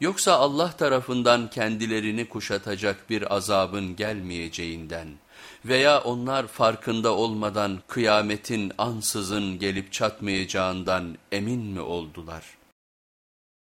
Yoksa Allah tarafından kendilerini kuşatacak bir azabın gelmeyeceğinden veya onlar farkında olmadan kıyametin ansızın gelip çatmayacağından emin mi oldular?''